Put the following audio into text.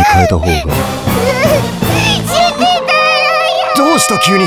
に変えた方が。信じてどうした急に？